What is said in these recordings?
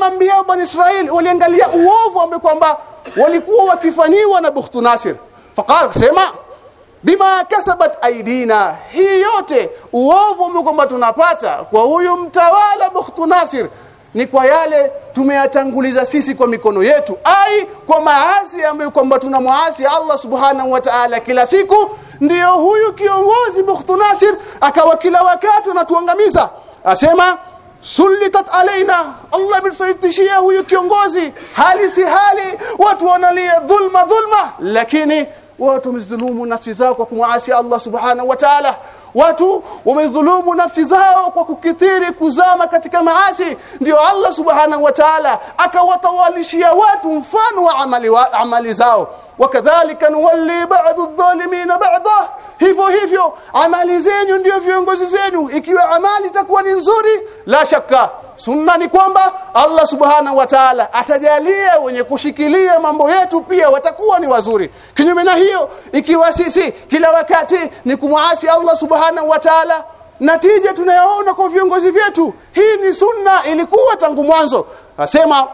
mambia bani Israeli waliangalia uovu ambao kwamba walikuwa wakifanyiwa na Bukhtu Nasir. Faqala sema bima kasabat aidina hii yote uovu ambao kwamba tunapata kwa huyu mtawala Bukhtu Nasir ni kwa yale tumeyatanguliza sisi kwa mikono yetu ai kwa maasi ambayo kwamba tunamwasi Allah subhanahu wa ta'ala kila siku. Ndiyo huyu kiongozi Bukhtu Nasir akawa kila wakati anatuangamiza. Asema sulitat alaina Allah ametusaitishia huyu kiongozi. Hali si hali. Watu wanalia dhulma dhulma. Lakini watu wamezidhulumu nafsi zao kwa kumwasi Allah subhanahu wa ta'ala. Watu wamedhulumu nafsi zao kwa kukithiri kuzama katika maasi. Ndio Allah subhanahu wa ta'ala akawatawalishia watu mfano wa amali, wa, amali zao. Wakadhalika nuwalli ba'd adh-dhalimin ba'da hivyo hivyo amali zenu ndio viongozi zenu. Ikiwa amali itakuwa ni nzuri la shaka sunna ni kwamba Allah subhana wa ta'ala atajalia wenye kushikilia mambo yetu pia watakuwa ni wazuri. Kinyume na hiyo ikiwa sisi kila wakati ni kumwasi Allah subhana wa ta'ala natija tunayoona kwa viongozi vyetu. Hii ni sunna ilikuwa tangu mwanzo. Asema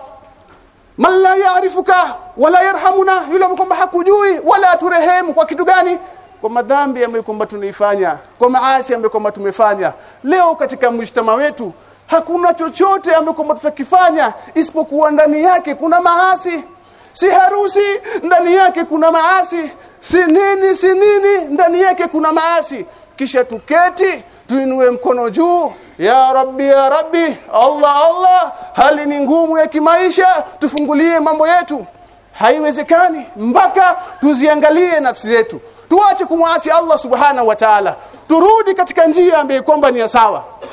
man la ya'rifuka wala yarhamuna yule kwamba hakujui wala turehemu kwa kitu gani kwa madhambi ambayo kwamba tunaifanya kwa maasi ambayo kwamba tumefanya. Leo katika mshtama wetu hakuna chochote ambacho kwamba tutakifanya isipokuwa ndani yake kuna maasi. Si harusi ndani yake kuna maasi. Si nini si nini ndani yake kuna maasi. Kisha tuketi tuinue mkono juu. Ya rabbi ya rabbi Allah Allah hali ni ngumu ya kimaisha tufungulie mambo yetu. Haiwezekani mpaka tuziangalie nafsi zetu tuache kumwasi Allah subhanahu wa ta'ala. Turudi katika njia ambayo kwamba ni sawa